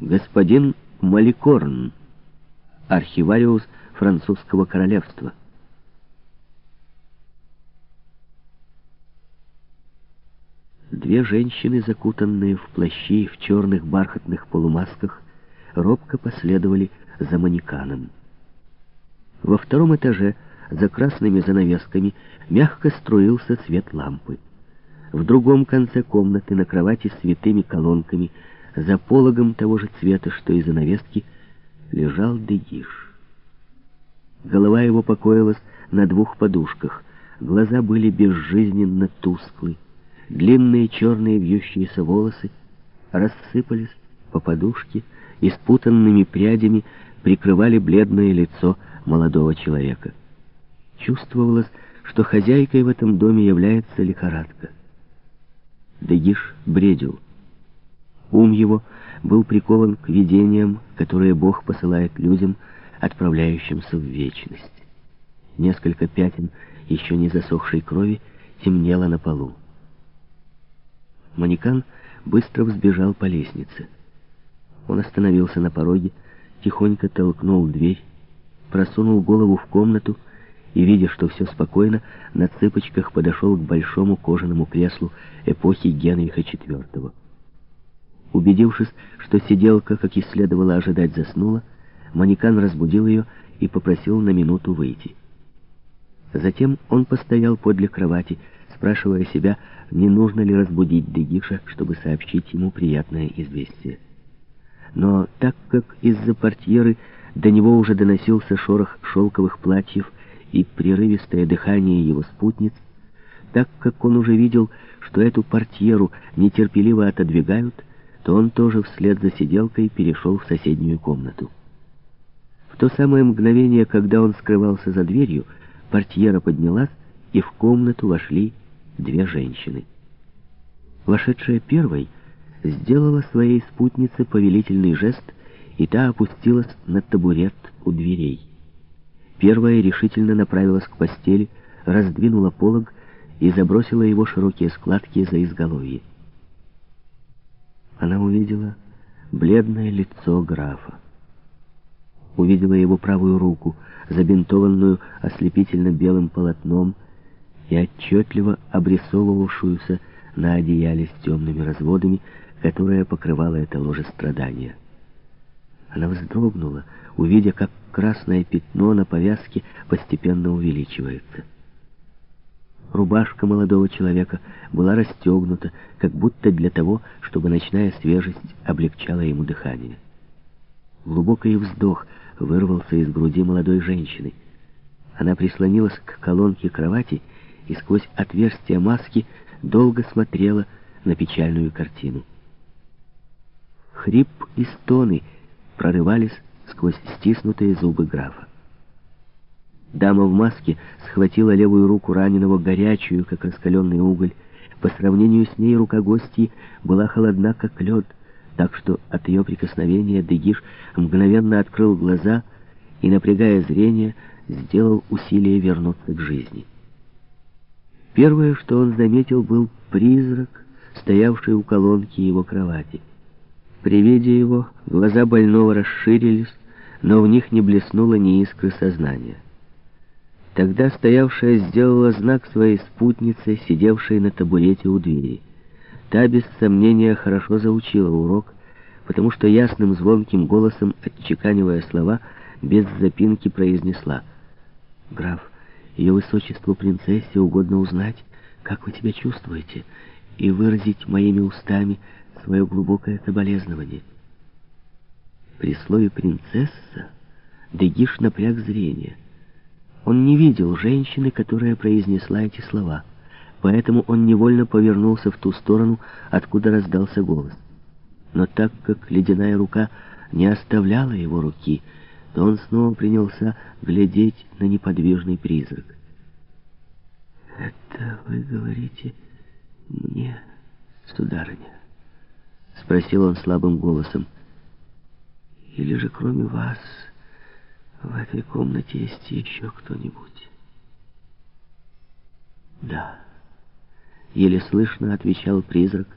господин Маликорн, архивариус французского королевства. Две женщины, закутанные в плащи в черных бархатных полумасках, робко последовали за манеканом. Во втором этаже, за красными занавесками, мягко струился свет лампы. В другом конце комнаты, на кровати с витыми колонками, за пологом того же цвета, что и занавески, лежал Дегиш. Голова его покоилась на двух подушках, глаза были безжизненно тусклы, длинные черные вьющиеся волосы рассыпались по подушке и спутанными прядями прикрывали бледное лицо молодого человека. Чувствовалось, что хозяйкой в этом доме является лихорадка. Дегиш бредил. Ум его был прикован к видениям, которые Бог посылает людям, отправляющимся в вечность. Несколько пятен еще не засохшей крови темнело на полу. Манекан быстро взбежал по лестнице. Он остановился на пороге, тихонько толкнул дверь, просунул голову в комнату и, видя, что все спокойно, на цыпочках подошел к большому кожаному креслу эпохи Генриха IV. Убедившись, что сиделка, как и следовало ожидать, заснула, Манекан разбудил ее и попросил на минуту выйти. Затем он постоял подле кровати, спрашивая себя, не нужно ли разбудить Дегиша, чтобы сообщить ему приятное известие. Но так как из-за портьеры до него уже доносился шорох шелковых платьев и прерывистое дыхание его спутниц, так как он уже видел, что эту портьеру нетерпеливо отодвигают, то он тоже вслед за сиделкой перешел в соседнюю комнату. В то самое мгновение, когда он скрывался за дверью, портьера поднялась, и в комнату вошли две женщины. Вошедшая первой сделала своей спутнице повелительный жест, и та опустилась на табурет у дверей. Первая решительно направилась к постели, раздвинула полог и забросила его широкие складки за изголовье она увидела бледное лицо графа. Увидела его правую руку, забинтованную ослепительно белым полотном и отчетливо обрисовывавшуюся на одеяле с темными разводами, которое покрывало это ложе страдания. Она вздрогнула, увидя, как красное пятно на повязке постепенно увеличивается. Рубашка молодого человека была расстегнута, как будто для того, чтобы ночная свежесть облегчала ему дыхание. Глубокий вздох вырвался из груди молодой женщины. Она прислонилась к колонке кровати и сквозь отверстие маски долго смотрела на печальную картину. Хрип и стоны прорывались сквозь стиснутые зубы графа. Дама в маске схватила левую руку раненого, горячую, как раскаленный уголь. По сравнению с ней рука гостьи была холодна, как лед, так что от ее прикосновения Дегиш мгновенно открыл глаза и, напрягая зрение, сделал усилие вернуться к жизни. Первое, что он заметил, был призрак, стоявший у колонки его кровати. При виде его глаза больного расширились, но в них не блеснуло ни искры сознания. Тогда стоявшая сделала знак своей спутнице, сидевшей на табурете у двери. Та, без сомнения, хорошо заучила урок, потому что ясным звонким голосом, отчеканивая слова, без запинки произнесла. «Граф, ее высочеству принцессе угодно узнать, как вы себя чувствуете, и выразить моими устами свое глубокое соболезнование». При слове «принцесса» Дегиш напряг зрение — он не видел женщины, которая произнесла эти слова, поэтому он невольно повернулся в ту сторону, откуда раздался голос. Но так как ледяная рука не оставляла его руки, то он снова принялся глядеть на неподвижный призрак. «Это вы говорите мне, сударыня?» — спросил он слабым голосом. «Или же кроме вас...» В этой комнате есть еще кто-нибудь? Да. Еле слышно отвечал призрак,